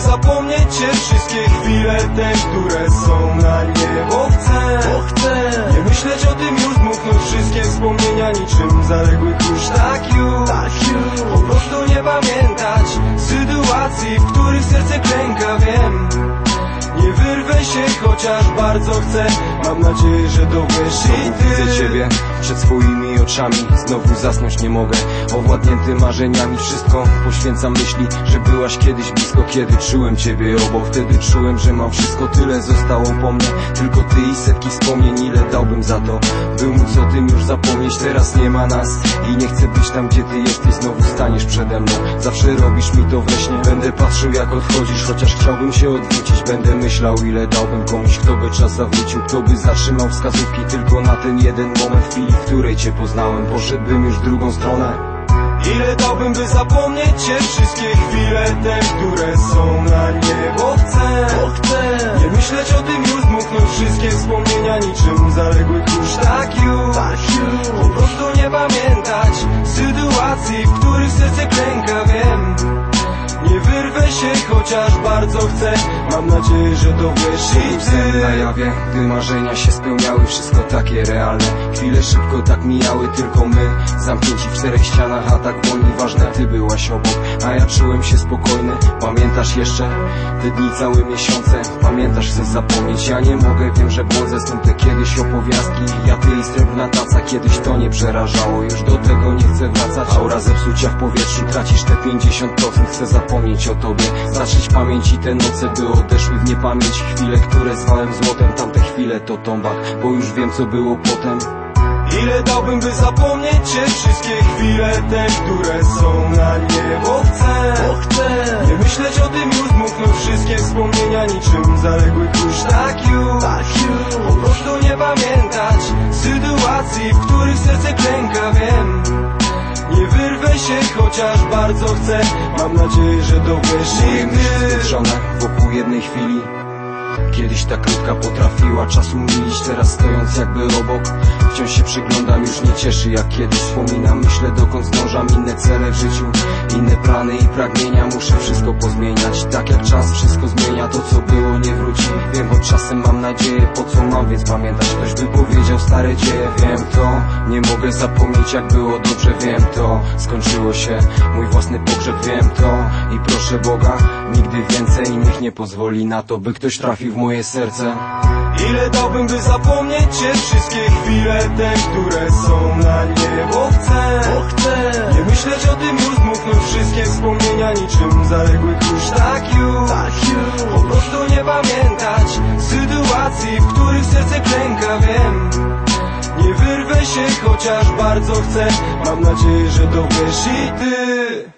zapomnieć cię Wszystkie chwile te, które są na nie Bo chcę, Bo chcę. nie myśleć o tym już Dmuchnąć wszystkie wspomnienia niczym zaległy kurz Tak już, Tak już. Po prostu nie pamiętać Sytuacji, w których serce klęka Wiem, nie wyrwę się Chociaż bardzo chcę. Mam nadzieję, że dowiesz i ty. ciebie przed swoimi oczami Znowu zasnąć nie mogę. Owładnięty marzeniami Wszystko poświęcam myśli Że byłaś kiedyś blisko Kiedy czułem ciebie obok. Wtedy czułem, że mam wszystko Tyle zostało po mnie. Tylko ty i setki wspomnień Ile dałbym za to. By móc o tym już zapomnieć Teraz nie ma nas. I nie chcę być tam, gdzie ty jesteś Znowu staniesz przede mną. Zawsze robisz mi to we śnie. Będę patrzył jak odchodzisz Chociaż chciałbym się odwrócić. Będę myślał ile dałbym komuś Kto by czas zawrócił. Kto by zatrzymał wskazówki Tylko na ten jeden moment. W chwili, w której cię poznałem Poszedłbym już w drugą stronę. Ile dałbym, by zapomnieć cię Wszystkie chwile te, które są na nie Bo chcę, Bo chcę. Nie myśleć o tym już Dmuchnąć wszystkie wspomnienia niczym zaległy kurz Tak już, Tak już. Po prostu nie pamiętać Sytuacji, w których serce klęka Mam nadzieję, że dowiesz i Sen na jawie, gdy marzenia się spełniały Wszystko takie realne. Chwile szybko tak mijały Tylko my, zamknięci w czterech ścianach A tak wolni, ważne ty byłaś obok. A ja czułem się spokojny. Pamiętasz jeszcze? Te dni, całe miesiące? Pamiętasz, chcę zapomnieć. Ja nie mogę, wiem, że błądzę Są te kiedyś opowiastki. Ja, ty i srebrna taca Kiedyś to nie przerażało. Już do tego chcę wracać Aura zepsucia w powietrzu. Tracisz te 50% Chcę zapomnieć o tobie. Zatrzeć pamięci te noce, by odeszły w niepamięć. Chwile, które zwałem złotem Tamte chwile to tombak Bo już wiem, co było potem. Ile dałbym, by zapomnieć cię Wszystkie chwile te, które są na nie wyrwę się Chociaż bardzo chcę. Mam nadzieję, że dowiesz i ty Zwiększone wokół jednej chwili. Kiedyś ta krótka potrafiła czas umilić Teraz stojąc jakby obok Wciąż się przyglądam, już nie cieszy jak kiedyś Wspominam, myślę dokąd zdążam Inne cele w życiu, inne plany i pragnienia. Muszę wszystko pozmieniać. Tak jak czas wszystko zmienia. To co było nie wróci. Wiem, choć czasem mam nadzieję. Po co mam więc pamiętać? Ktoś by powiedział stare dzieje. Wiem to, nie mogę zapomnieć jak było. Dobrze Wiem to, skończyło się. Mój własny pogrzeb, wiem to. I proszę Boga, nigdy więcej Niech nie pozwoli na to, by ktoś trafił w moje serce. Ile dałbym, by zapomnieć cię Wszystkie chwile te, które są na nie Bo chcę, Bo chcę. Nie myśleć o tym już wszystkie wspomnienia niczym zaległy kurz. Tak już, Tak już po prostu nie pamiętać Sytuacji, w których serce klęka Wiem, nie wyrwę się Chociaż bardzo chcę. Mam nadzieję, że dowiesz i ty